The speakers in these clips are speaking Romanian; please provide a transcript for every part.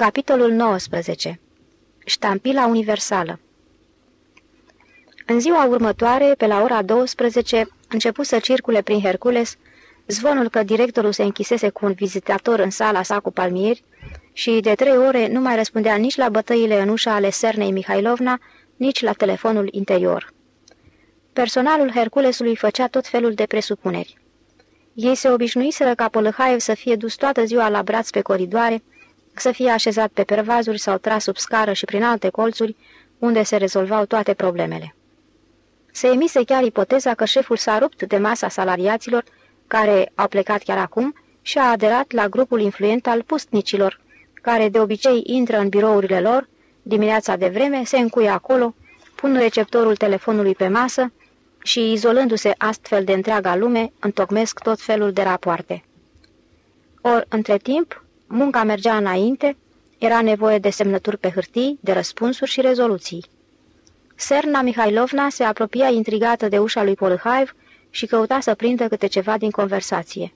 Capitolul 19 Ștampila universală În ziua următoare, pe la ora 12, început să circule prin Hercules zvonul că directorul se închisese cu un vizitator în sala sa cu palmieri și de trei ore nu mai răspundea nici la bătăile în ușa ale Sernei Mihailovna, nici la telefonul interior. Personalul Herculesului făcea tot felul de presupuneri. Ei se obișnuiseră ca Polăhaev să fie dus toată ziua la braț pe coridoare, să fie așezat pe pervazuri sau tras sub scară și prin alte colțuri, unde se rezolvau toate problemele. Se emise chiar ipoteza că șeful s-a rupt de masa salariaților, care au plecat chiar acum, și a aderat la grupul influent al pustnicilor, care de obicei intră în birourile lor, dimineața de vreme, se încuie acolo, pun receptorul telefonului pe masă și, izolându-se astfel de întreaga lume, întocmesc tot felul de rapoarte. Or, între timp, Munca mergea înainte, era nevoie de semnături pe hârtii, de răspunsuri și rezoluții. Serna Mihailovna se apropia intrigată de ușa lui Polhaiv și căuta să prindă câte ceva din conversație.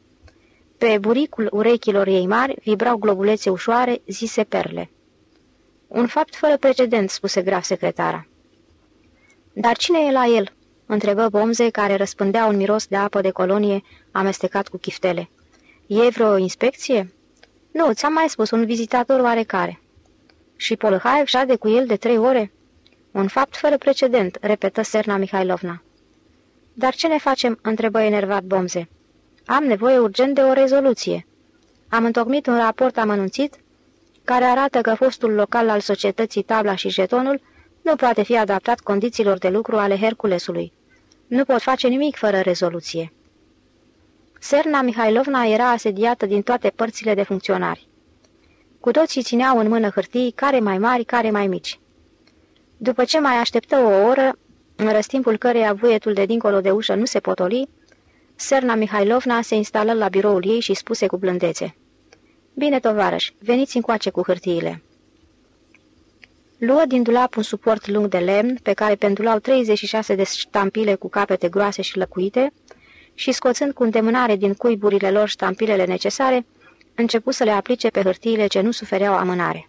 Pe buricul urechilor ei mari vibrau globulețe ușoare, zise perle. Un fapt fără precedent, spuse grav secretara. Dar cine e la el?" întrebă Bomze, care răspândea un miros de apă de colonie amestecat cu chiftele. E vreo inspecție?" Nu, ți-am mai spus, un vizitator oarecare. Și Polhaev șade cu el de trei ore? Un fapt fără precedent, repetă Serna Mihailovna. Dar ce ne facem?" întrebă enervat Bomze. Am nevoie urgent de o rezoluție. Am întocmit un raport amănunțit care arată că fostul local al societății Tabla și Jetonul nu poate fi adaptat condițiilor de lucru ale Herculesului. Nu pot face nimic fără rezoluție. Serna Mihailovna era asediată din toate părțile de funcționari. Cu toții țineau în mână hârtii, care mai mari, care mai mici. După ce mai așteptă o oră, în răstimpul căreia vuietul de dincolo de ușă nu se potoli, Serna Mihailovna se instală la biroul ei și spuse cu blândețe. Bine, tovarăș, veniți încoace cu hârtiile." Luă din dulap un suport lung de lemn, pe care pendulau 36 de ștampile cu capete groase și lăcuite, și, scoțând cu îndemânare din cuiburile lor ștampilele necesare, începu să le aplice pe hârtiile ce nu sufereau amânare.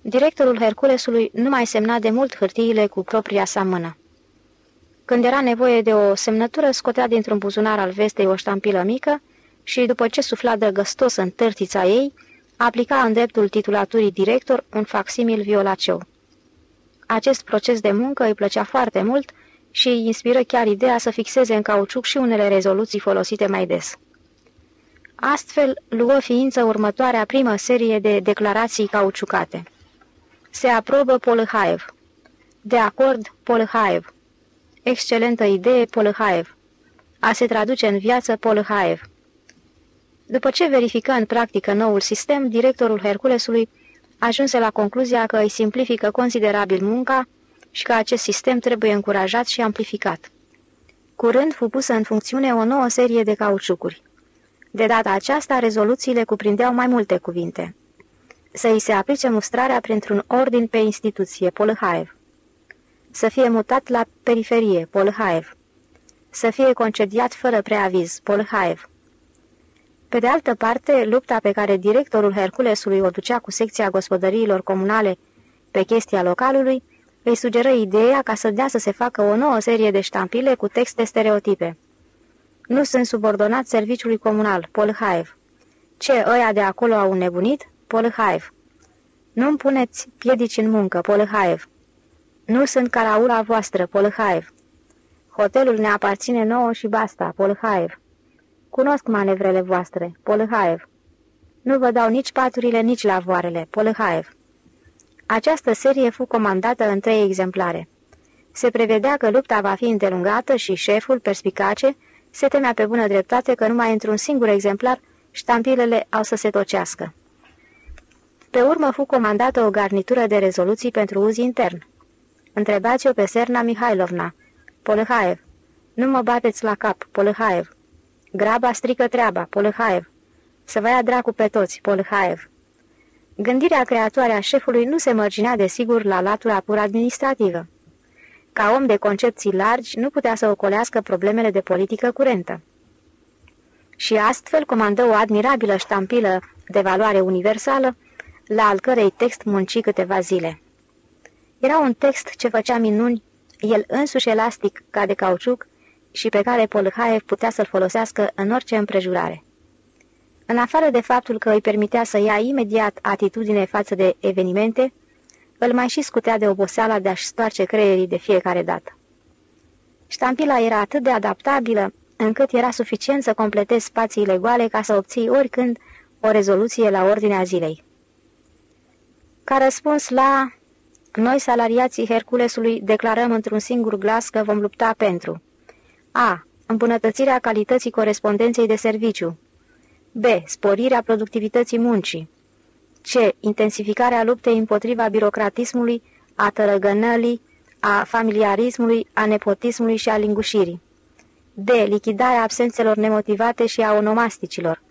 Directorul Herculesului nu mai semna de mult hârtiile cu propria sa mână. Când era nevoie de o semnătură, scotea dintr-un buzunar al vestei o ștampilă mică și, după ce sufla drăgăstos în târtița ei, aplica în dreptul titulaturii director un facsimil violaceu. Acest proces de muncă îi plăcea foarte mult și îi inspiră chiar ideea să fixeze în cauciuc și unele rezoluții folosite mai des. Astfel, luă ființă următoarea primă serie de declarații cauciucate. Se aprobă Polhaev. De acord, Polhaev. Excelentă idee, Polhaev. A se traduce în viață, Polhaev. După ce verifică în practică noul sistem, directorul Herculesului ajunse la concluzia că îi simplifică considerabil munca și că acest sistem trebuie încurajat și amplificat. Curând fu pusă în funcțiune o nouă serie de cauciucuri. De data aceasta, rezoluțiile cuprindeau mai multe cuvinte. Să îi se aplice mustrarea printr-un ordin pe instituție, Polhaev. Să fie mutat la periferie, Polhaev. Să fie concediat fără preaviz, Polhaev. Pe de altă parte, lupta pe care directorul Herculesului o ducea cu secția gospodăriilor comunale pe chestia localului, îi sugeră ideea ca să dea să se facă o nouă serie de ștampile cu texte stereotipe. Nu sunt subordonat serviciului comunal, Polhaev. Ce, ăia de acolo au nebunit? Polhaev. Nu-mi puneți piedici în muncă, Polhaev. Nu sunt caraula voastră, Polhaev. Hotelul ne aparține nouă și basta, Polhaev. Cunosc manevrele voastre, Polhaev. Nu vă dau nici paturile, nici lavoarele, Polhaev. Această serie fu comandată în trei exemplare. Se prevedea că lupta va fi îndelungată și șeful, perspicace, se temea pe bună dreptate că numai într-un singur exemplar ștampilele au să se tocească. Pe urmă fu comandată o garnitură de rezoluții pentru uz intern. Întrebați-o pe Serna Mihailovna. Polăhaev. Nu mă bateți la cap, Polăhaev. Graba strică treaba, Polăhaev. Să vă ia dracu pe toți, Polăhaev. Gândirea creatoare a șefului nu se mărginea desigur la latura pur administrativă. Ca om de concepții largi, nu putea să ocolească problemele de politică curentă. Și astfel comandă o admirabilă ștampilă de valoare universală, la al cărei text munci câteva zile. Era un text ce făcea minuni, el însuși elastic ca de cauciuc și pe care Polhaev putea să-l folosească în orice împrejurare. În afară de faptul că îi permitea să ia imediat atitudine față de evenimente, îl mai și scutea de oboseala de a-și stoarce creierii de fiecare dată. Ștampila era atât de adaptabilă, încât era suficient să completezi spațiile goale ca să obții oricând o rezoluție la ordinea zilei. Ca răspuns la noi, salariații Herculesului, declarăm într-un singur glas că vom lupta pentru A. Îmbunătățirea calității corespondenței de serviciu B. Sporirea productivității muncii C. Intensificarea luptei împotriva birocratismului, a tărăgănălii, a familiarismului, a nepotismului și a lingușirii. D. Lichidarea absențelor nemotivate și a onomasticilor.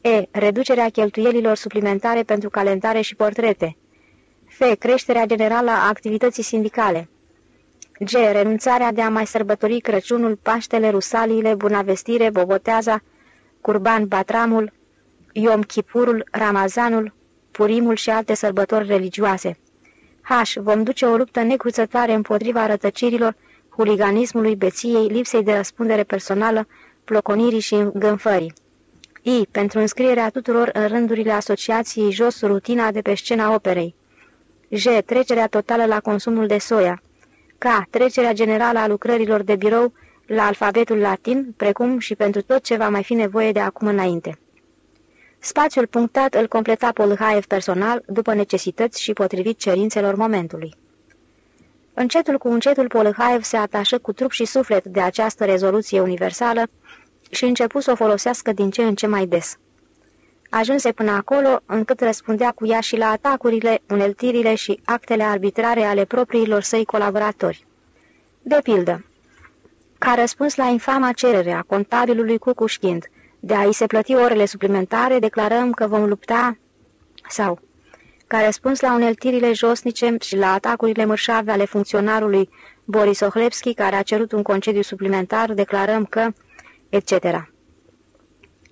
E. Reducerea cheltuielilor suplimentare pentru calendare și portrete. F. Creșterea generală a activității sindicale. G. Renunțarea de a mai sărbători Crăciunul, Paștele, Rusaliile, Bunavestire, Boboteaza, Curban Batramul, Iom Chipurul, Ramazanul, Purimul și alte sărbători religioase. H. Vom duce o luptă necruțătoare împotriva rătăcirilor, huliganismului, beției, lipsei de răspundere personală, ploconirii și îngânfării. I. Pentru înscrierea tuturor în rândurile asociației jos rutina de pe scena operei. J. Trecerea totală la consumul de soia. K. Trecerea generală a lucrărilor de birou la alfabetul latin, precum și pentru tot ce va mai fi nevoie de acum înainte. Spațiul punctat îl completa Polhaev personal după necesități și potrivit cerințelor momentului. Încetul cu încetul Polhaev se atașă cu trup și suflet de această rezoluție universală și început să o folosească din ce în ce mai des. Ajunse până acolo încât răspundea cu ea și la atacurile, uneltirile și actele arbitrare ale propriilor săi colaboratori. De pildă, ca răspuns la infama cerere a contabilului Cucușchind de a-i se plăti orele suplimentare, declarăm că vom lupta sau ca răspuns la uneltirile josnice și la atacurile mărșave ale funcționarului Boris Ohlebski, care a cerut un concediu suplimentar, declarăm că, etc.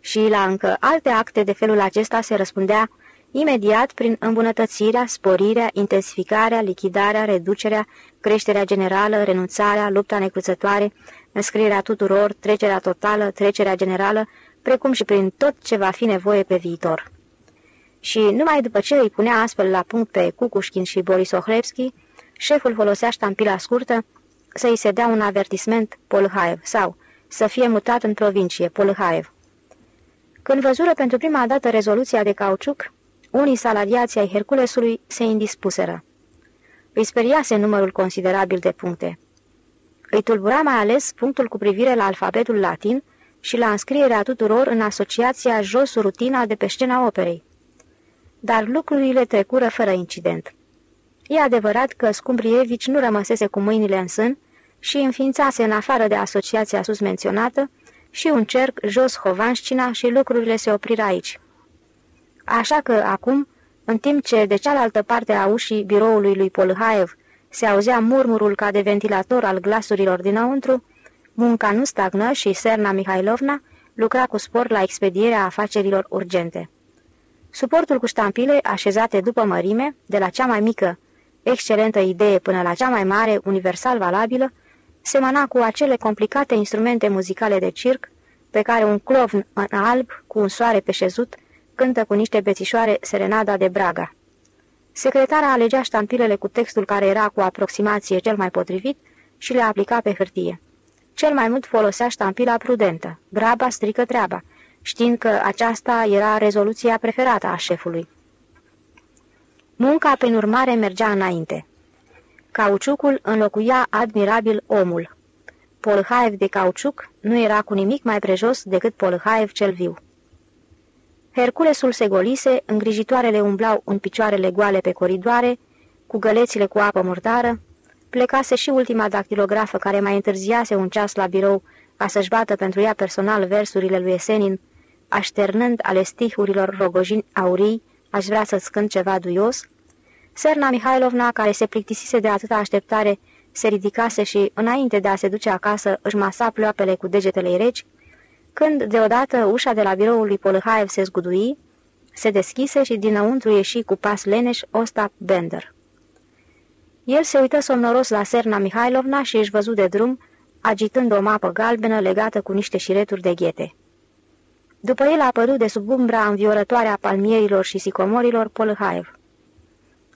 Și la încă alte acte de felul acesta se răspundea imediat prin îmbunătățirea, sporirea, intensificarea, lichidarea, reducerea, creșterea generală, renunțarea, lupta necruțătoare, înscrierea tuturor, trecerea totală, trecerea generală, precum și prin tot ce va fi nevoie pe viitor. Și numai după ce îi punea astfel la punct pe Cucușkin și Boris Ohlevski, șeful folosea ștampila scurtă să-i se dea un avertisment Polhaev sau să fie mutat în provincie Polhaev. Când văzură pentru prima dată rezoluția de cauciuc, unii salariați ai Herculesului se indispuseră. Îi speriase numărul considerabil de puncte. Îi tulbura mai ales punctul cu privire la alfabetul latin și la înscrierea tuturor în asociația Jos Rutina de pe scena operei. Dar lucrurile trecură fără incident. E adevărat că Scumbrievici nu rămăsese cu mâinile în sân și înființase în afară de asociația sus menționată și un cerc jos Hovanșcina și lucrurile se opriră aici. Așa că acum, în timp ce de cealaltă parte a ușii biroului lui Polhaev se auzea murmurul ca de ventilator al glasurilor dinăuntru, munca nu stagnă și Serna Mihailovna lucra cu spor la expedierea afacerilor urgente. Suportul cu ștampile, așezate după mărime, de la cea mai mică, excelentă idee până la cea mai mare, universal valabilă, semăna cu acele complicate instrumente muzicale de circ, pe care un clovn în alb, cu un soare pe șezut, cântă cu niște bețișoare serenada de Braga. Secretara alegea ștampilele cu textul care era cu aproximație cel mai potrivit și le aplica pe hârtie. Cel mai mult folosea ștampila prudentă. Braba strică treaba, știind că aceasta era rezoluția preferată a șefului. Munca, prin urmare, mergea înainte. Cauciucul înlocuia admirabil omul. Polhaev de cauciuc nu era cu nimic mai prejos decât Polhaev cel viu. Herculesul se golise, îngrijitoarele umblau în picioarele goale pe coridoare, cu gălețile cu apă murdară, plecase și ultima dactilografă care mai întârziase un ceas la birou ca să-și bată pentru ea personal versurile lui Esenin, așternând ale stihurilor rogojini aurii, aș vrea să-ți cânt ceva duios, Serna Mihailovna, care se plictisise de atâta așteptare, se ridicase și, înainte de a se duce acasă, își masa ploapele cu degetele reci, când, deodată, ușa de la biroul lui Polhaev se zgudui, Se deschise și dinăuntru ieși cu pas leneș Ostap Bender. El se uită somnoros la Serna Mihailovna și își văzu de drum, agitând o mapă galbenă legată cu niște șireturi de ghete. După el a apărut de sub umbra înviorătoare a palmierilor și sicomorilor Polhaev.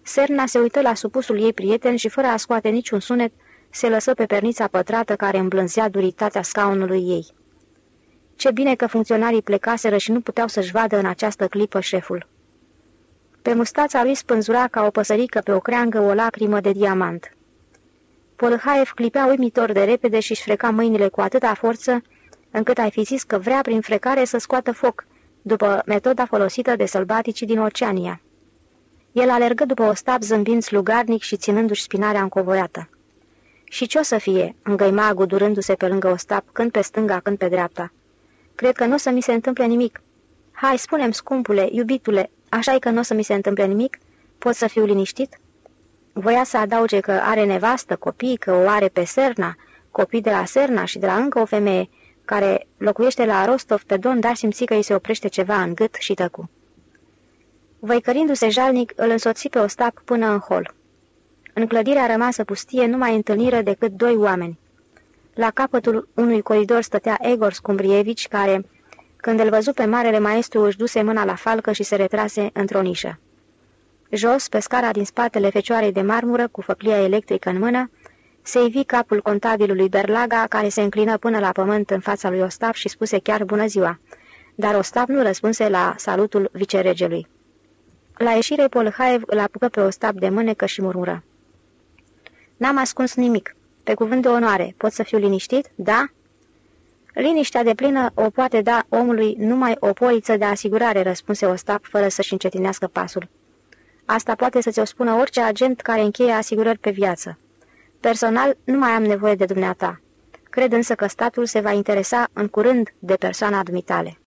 Serna se uită la supusul ei prieten și fără a scoate niciun sunet, se lăsă pe pernița pătrată care îmblânzea duritatea scaunului ei. Ce bine că funcționarii plecaseră și nu puteau să-și vadă în această clipă șeful. Pe mustața lui spânzura ca o păsărică pe o creangă o lacrimă de diamant. Polhaev clipea uimitor de repede și își freca mâinile cu atâta forță, încât ai fi zis că vrea prin frecare să scoată foc, după metoda folosită de sălbaticii din Oceania. El alergă după o stab zâmbind slugarnic și ținându-și spinarea încovoiată. Și ce o să fie?" îngăima agudurându-se pe lângă Ostap, când pe stânga, când pe dreapta. Cred că nu o să mi se întâmple nimic." Hai, spunem, scumpule, iubitule, așa e că nu o să mi se întâmple nimic? Pot să fiu liniștit?" Voia să adauge că are nevastă, copii, că o are pe Serna, copii de la Serna și de la încă o femeie, care locuiește la Rostov pe Don, dar simți că îi se oprește ceva în gât și tăcu. Văicărindu-se jalnic, îl însoți pe Ostap până în hol. În clădirea rămasă pustie nu mai întâlniră decât doi oameni. La capătul unui coridor stătea Egor Scumbrievici, care, când îl văzu pe marele maestru, își duse mâna la falcă și se retrase într-o nișă. Jos, pe scara din spatele fecioarei de marmură, cu făclia electrică în mână, se ivi capul contabilului Berlaga, care se înclină până la pământ în fața lui Ostap și spuse chiar bună ziua. Dar Ostap nu răspunse la salutul viceregelui. La ieșire, Polhaev îl apucă pe Ostap de mânecă și murmură. N-am ascuns nimic. Pe cuvânt de onoare, pot să fiu liniștit? Da?" Liniștea de plină o poate da omului numai o poliță de asigurare, răspunse Ostap, fără să-și încetinească pasul. Asta poate să ți-o spună orice agent care încheie asigurări pe viață. Personal, nu mai am nevoie de dumneata. Cred însă că statul se va interesa în curând de persoana dumitale.